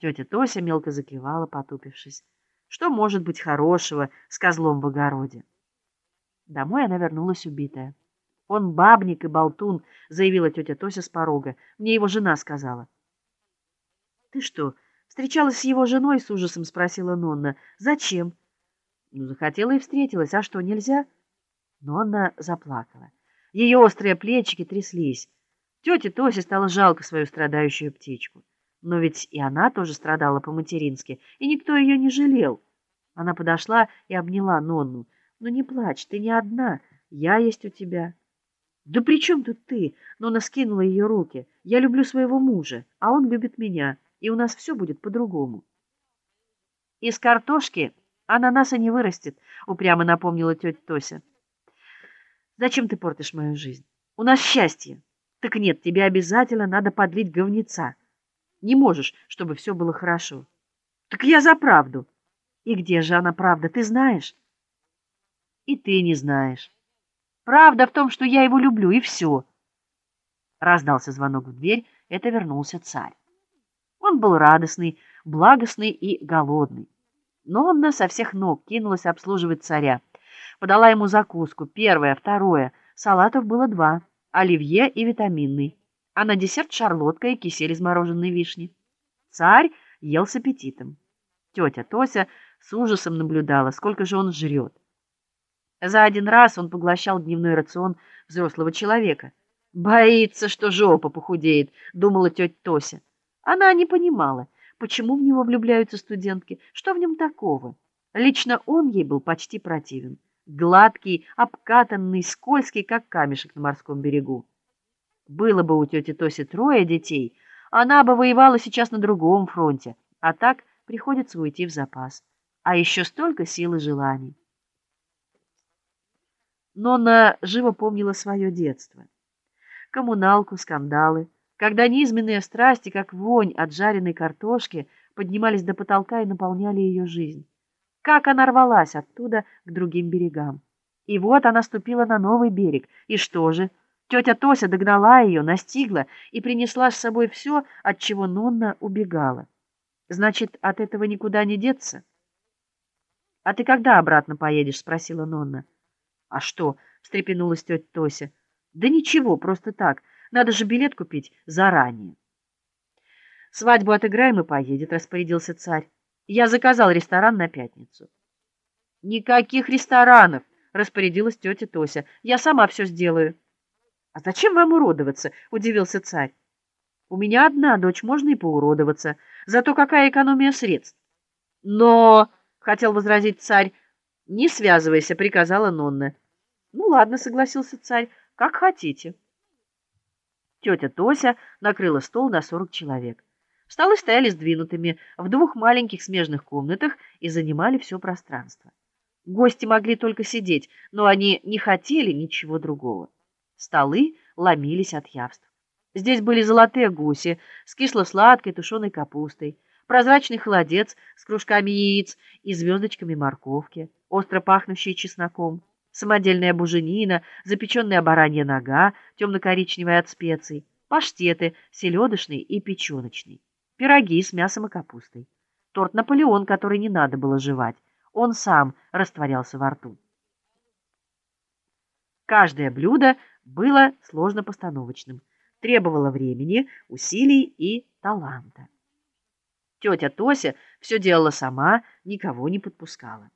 Тетя Тося мелко закивала, потупившись. Что может быть хорошего с козлом в огороде? Домой она вернулась убитая. Он бабник и болтун, заявила тетя Тося с порога. Мне его жена сказала. Ты что, встречалась с его женой? с ужасом спросила Нонна. Зачем? Ну, захотела и встретилась. А что, нельзя? Нонна заплакала. Ее острые плечики тряслись. Тете Тосе стало жалко свою страдающую птичку. Но ведь и она тоже страдала по-матерински, и никто ее не жалел. Она подошла и обняла Нонну. «Ну не плачь, ты не одна, я есть у тебя». «Да при чем тут ты?» Нонна скинула ее руки. «Я люблю своего мужа, а он любит меня, и у нас все будет по-другому». «Из картошки ананаса не вырастет», — упрямо напомнила тетя Тося. «Зачем ты портишь мою жизнь? У нас счастье. Так нет, тебе обязательно надо подлить говнеца». Не можешь, чтобы все было хорошо. Так я за правду. И где же она правда, ты знаешь? И ты не знаешь. Правда в том, что я его люблю, и все. Раздался звонок в дверь, это вернулся царь. Он был радостный, благостный и голодный. Но он со всех ног кинулась обслуживать царя. Подала ему закуску, первое, второе. Салатов было два, оливье и витаминный а на десерт шарлотка и кисель из мороженой вишни. Царь ел с аппетитом. Тетя Тося с ужасом наблюдала, сколько же он жрет. За один раз он поглощал дневной рацион взрослого человека. Боится, что жопа похудеет, думала тетя Тося. Она не понимала, почему в него влюбляются студентки, что в нем такого. Лично он ей был почти противен. Гладкий, обкатанный, скользкий, как камешек на морском берегу. Было бы у тети Тоси трое детей, она бы воевала сейчас на другом фронте, а так приходится уйти в запас. А еще столько сил и желаний. Но она живо помнила свое детство. Коммуналку, скандалы, когда низменные страсти, как вонь от жареной картошки, поднимались до потолка и наполняли ее жизнь. Как она рвалась оттуда к другим берегам. И вот она ступила на новый берег. И что же? Тетя Тося догнала ее, настигла и принесла с собой все, от чего Нонна убегала. Значит, от этого никуда не деться? — А ты когда обратно поедешь? — спросила Нонна. — А что? — встрепенулась тетя Тося. — Да ничего, просто так. Надо же билет купить заранее. — Свадьбу отыграем и поедет, — распорядился царь. Я заказал ресторан на пятницу. — Никаких ресторанов, — распорядилась тетя Тося. — Я сама все сделаю. А зачем вам уродоваться? удивился царь. У меня одна дочь, можно и поуродоваться. Зато какая экономия средств. Но, хотел возразить царь, не связывайся, приказала Нонна. Ну ладно, согласился царь. Как хотите. Тетя Тося накрыла стол на сорок человек. Столы стояли сдвинутыми в двух маленьких смежных комнатах и занимали все пространство. Гости могли только сидеть, но они не хотели ничего другого. Столы ломились от явств. Здесь были золотые гуси с кисло-сладкой тушеной капустой, прозрачный холодец с кружками яиц и звездочками морковки, остро пахнущий чесноком, самодельная буженина, запеченная баранья нога, темно-коричневая от специй, паштеты селедочный и печеночный, пироги с мясом и капустой, торт Наполеон, который не надо было жевать, он сам растворялся во рту. Каждое блюдо было сложно постановочным, требовало времени, усилий и таланта. Тетя Тося все делала сама, никого не подпускала.